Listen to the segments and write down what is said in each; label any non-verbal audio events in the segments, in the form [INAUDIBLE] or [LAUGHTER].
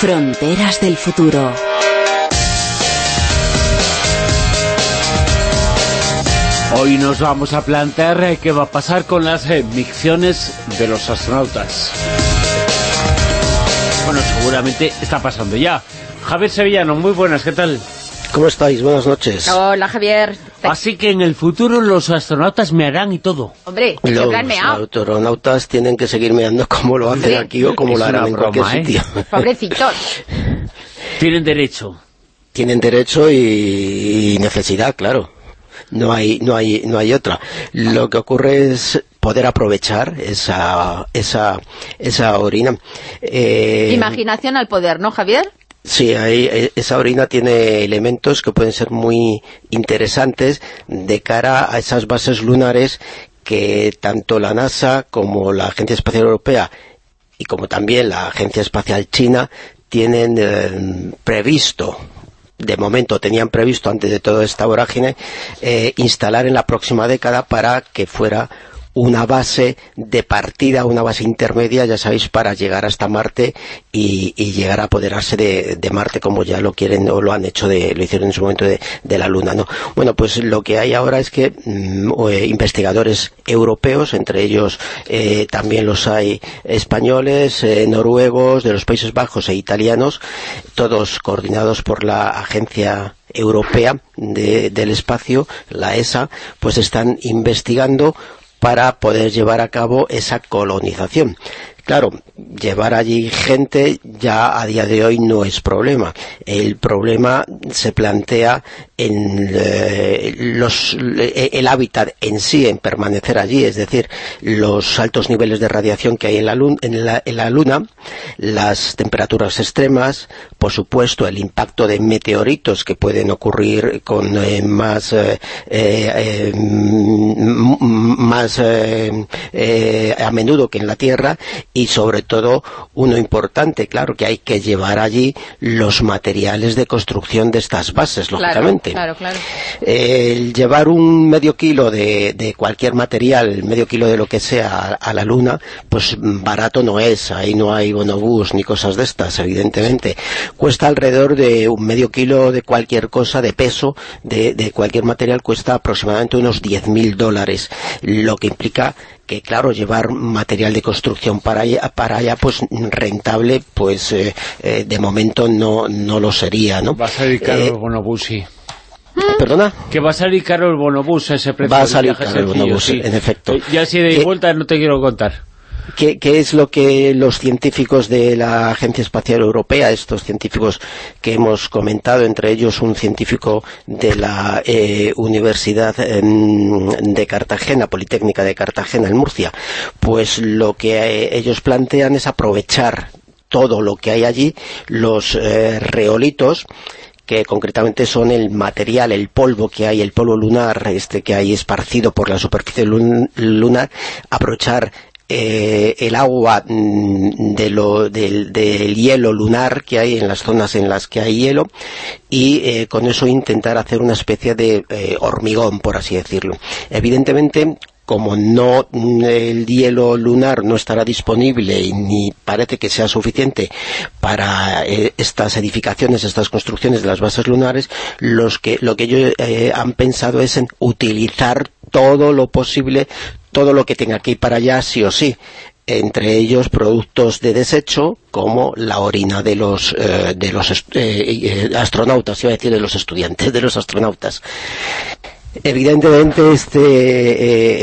Fronteras del futuro. Hoy nos vamos a plantear eh, qué va a pasar con las eh, misiones de los astronautas. Bueno, seguramente está pasando ya. Javier Sevillano, muy buenas, ¿qué tal? ¿Cómo estáis? Buenas noches. Hola, Javier. Así que en el futuro los astronautas me harán y todo. Hombre, Los astronautas tienen que seguir meando como lo hacen Sí. aquí o como Es lo harán en cualquier ¿eh? sitio. Pobrecitos. [LAUGHS] Tienen derecho. Tienen derecho y, y necesidad, claro. No hay, no hay, no hay otra. Lo que ocurre es poder aprovechar esa, esa, esa orina. Eh, Imaginación al poder, ¿no, Javier? Sí, ahí, eh, esa orina tiene elementos que pueden ser muy interesantes de cara a esas bases lunares que tanto la NASA como la Agencia Espacial Europea y como también la Agencia Espacial China tienen eh, previsto de momento tenían previsto antes de toda esta vorágine eh, instalar en la próxima década para que fuera una base de partida, una base intermedia, ya sabéis, para llegar hasta Marte y, y llegar a apoderarse de, de Marte como ya lo quieren o lo han hecho, de, lo hicieron en su momento de, de la Luna. ¿no? Bueno, pues lo que hay ahora es que mm, eh, investigadores europeos, entre ellos eh, también los hay españoles, eh, noruegos, de los Países Bajos e italianos, todos coordinados por la Agencia Europea de- del Espacio, la ESA, pues están investigando para poder llevar a cabo esa colonización. Claro, llevar allí gente ya a día de hoy no es problema. El problema se plantea en eh, los, eh, el hábitat en sí, en permanecer allí, es decir, los altos niveles de radiación que hay en la, lun- en la, en la Luna, las temperaturas extremas, por supuesto el impacto de meteoritos que pueden ocurrir con eh, más eh, eh, eh, m- m- más a menudo que en la Tierra y sobre todo uno importante, claro, que hay que llevar allí los materiales de construcción de estas bases, lógicamente. Claro, claro, claro. El llevar un medio kilo de, de cualquier material, medio kilo de lo que sea a, la Luna, pues barato no es, ahí no hay bonobús ni cosas de estas, evidentemente. Cuesta alrededor de un medio kilo de cualquier cosa, de peso, de, de cualquier material, cuesta aproximadamente unos 10.000 dólares, lo que implica que claro, llevar material de construcción para allá, para allá pues rentable, pues eh, eh, de momento no, no lo sería, ¿no? Va a salir caro Eh, bonobús, sí. ¿Perdona? Que va a salir caro el bonobús, ese precio. Va a salir caro el bonobús, sí. en efecto. Eh, Ya si de vuelta no te quiero contar. ¿Qué, es lo que los científicos de la Agencia Espacial Europea, estos científicos que hemos comentado, entre ellos un científico de la eh, Universidad em, de Cartagena, Politécnica de Cartagena, en Murcia, pues lo que eh, ellos plantean es aprovechar todo lo que hay allí, los eh, reolitos, que concretamente son el material, el polvo que hay, el polvo lunar, este que hay esparcido por la superficie lun- lunar, aprovechar eh, el agua mm, de lo- del, del hielo lunar que hay en las zonas en las que hay hielo y eh, con eso intentar hacer una especie de eh, hormigón, por así decirlo. Evidentemente, como no mm, el hielo lunar no estará disponible ni parece que sea suficiente para eh, estas edificaciones, estas construcciones de las bases lunares, los que, lo que ellos han pensado es en utilizar todo lo posible, todo lo que tenga que ir para allá sí o sí entre ellos productos de desecho como la orina de los eh, de los eh, eh, astronautas, iba a decir de los estudiantes, de los astronautas. Evidentemente este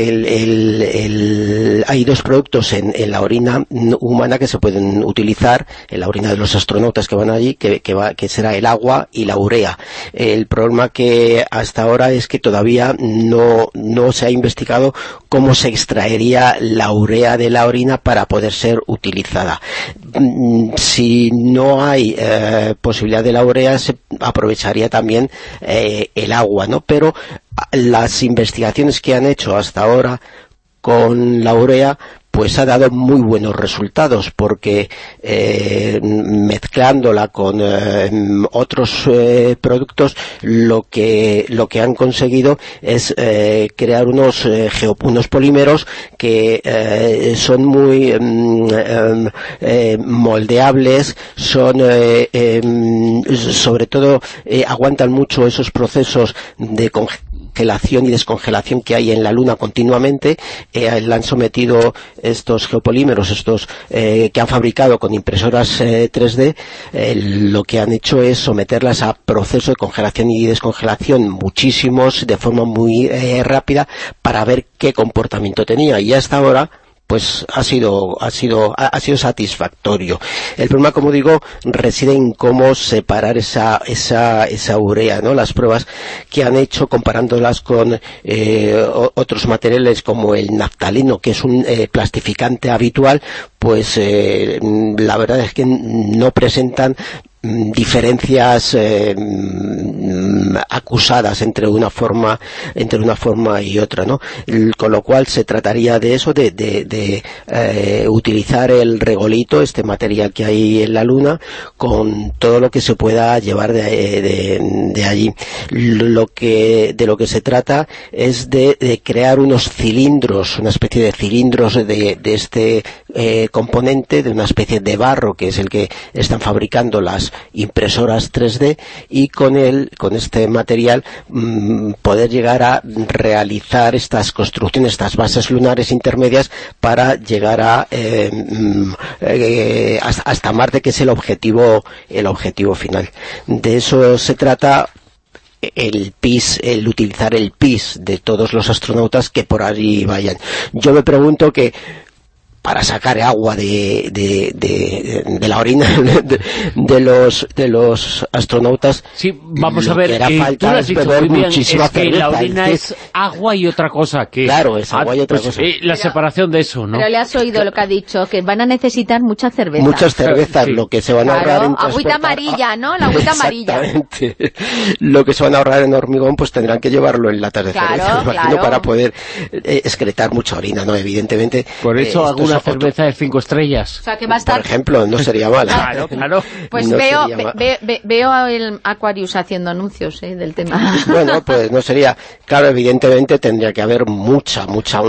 eh, hay dos productos en, la orina humana que se pueden utilizar, en la orina de los astronautas que van allí, que, va- que será el agua y la urea. El problema que hasta ahora es que todavía no, no se ha investigado cómo se extraería la urea de la orina para poder ser utilizada. Mm, Si no hay eh, posibilidad de la urea, se aprovecharía también eh, el agua, ¿no? Pero las investigaciones que han hecho hasta ahora con la urea pues ha dado muy buenos resultados porque eh, mezclándola con eh, otros eh, productos lo que lo que han conseguido es crear unos unos polímeros que son muy em, em, moldeables son em, sobre todo aguantan mucho esos procesos de congelación y descongelación que hay en la Luna continuamente, eh, le han sometido estos geopolímeros, estos eh, que han fabricado con impresoras 3D, eh, lo que han hecho es someterlas a procesos de congelación y descongelación muchísimos, de forma muy rápida, para ver qué comportamiento tenía. Y hasta ahora pues ha sido, ha sido, ha, sido satisfactorio. El problema, como digo, reside en cómo separar esa, esa, esa urea, ¿no? Las pruebas que han hecho comparándolas con eh, otros materiales como el naftalino, que es un eh, plastificante habitual, pues eh, la verdad es que no presentan diferencias eh, mm, acusadas entre una forma entre una forma y otra ¿no? con lo cual se trataría de eso de, de, eh, utilizar el regolito este material que hay en la luna con todo lo que se pueda llevar de, de allí lo que de lo que se trata es de, crear unos cilindros una especie de cilindros de, este eh, componente de una especie de barro que es el que están fabricando las impresoras 3D y con el, con este material mm, poder llegar a realizar estas construcciones, estas bases lunares intermedias para llegar a eh, mm, eh, hasta, Marte que es el objetivo el objetivo final. De eso se trata el PIS, el utilizar el PIS de todos los astronautas que por allí vayan. Yo me pregunto que para sacar agua de, de, de, la orina [LAUGHS] de, los de los astronautas. Sí vamos a ver era eh, falta tú beber muchísima es que la orina es agua y otra cosa que claro es agua y otra pues, cosa. eh, la separación de eso ¿no? pero le has oído lo que ha dicho que van a necesitar mucha cerveza. Muchas cervezas lo que se van a ahorrar en agüita amarilla ¿no? la agüita amarilla. [LAUGHS] lo que se van a ahorrar en hormigón pues tendrán que llevarlo en latas de cerveza [LAUGHS] imagino para poder eh, excretar mucha orina ¿no? evidentemente por eso alguna cerveza de cinco estrellas. Por ejemplo, no sería mal. claro, claro. [LAUGHS] Pues veo, veo el Aquarius haciendo anuncios eh, del tema. [LAUGHS] Bueno, pues no sería... Claro, evidentemente tendría que haber mucha, mucha...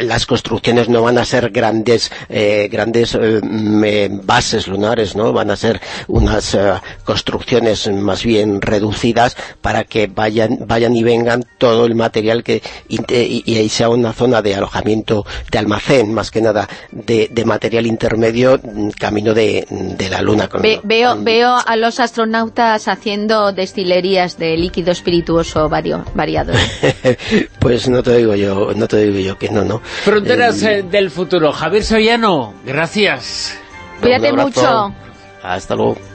Las construcciones no van a ser grandes eh, grandes eh, bases lunares, ¿no? Van a ser unas construcciones más bien reducidas para que vayan vayan y vengan todo el material que y, y sea una zona de alojamiento de almacén, más que nada de, material intermedio mm, camino de, la Luna. veo, veo a los astronautas haciendo destilerías de líquido espirituoso vario, variado. [LAUGHS] pues no te digo yo, no te digo yo que no, no. Fronteras eh, del futuro. Javier Soyano, gracias. Cuídate mucho. Hasta luego.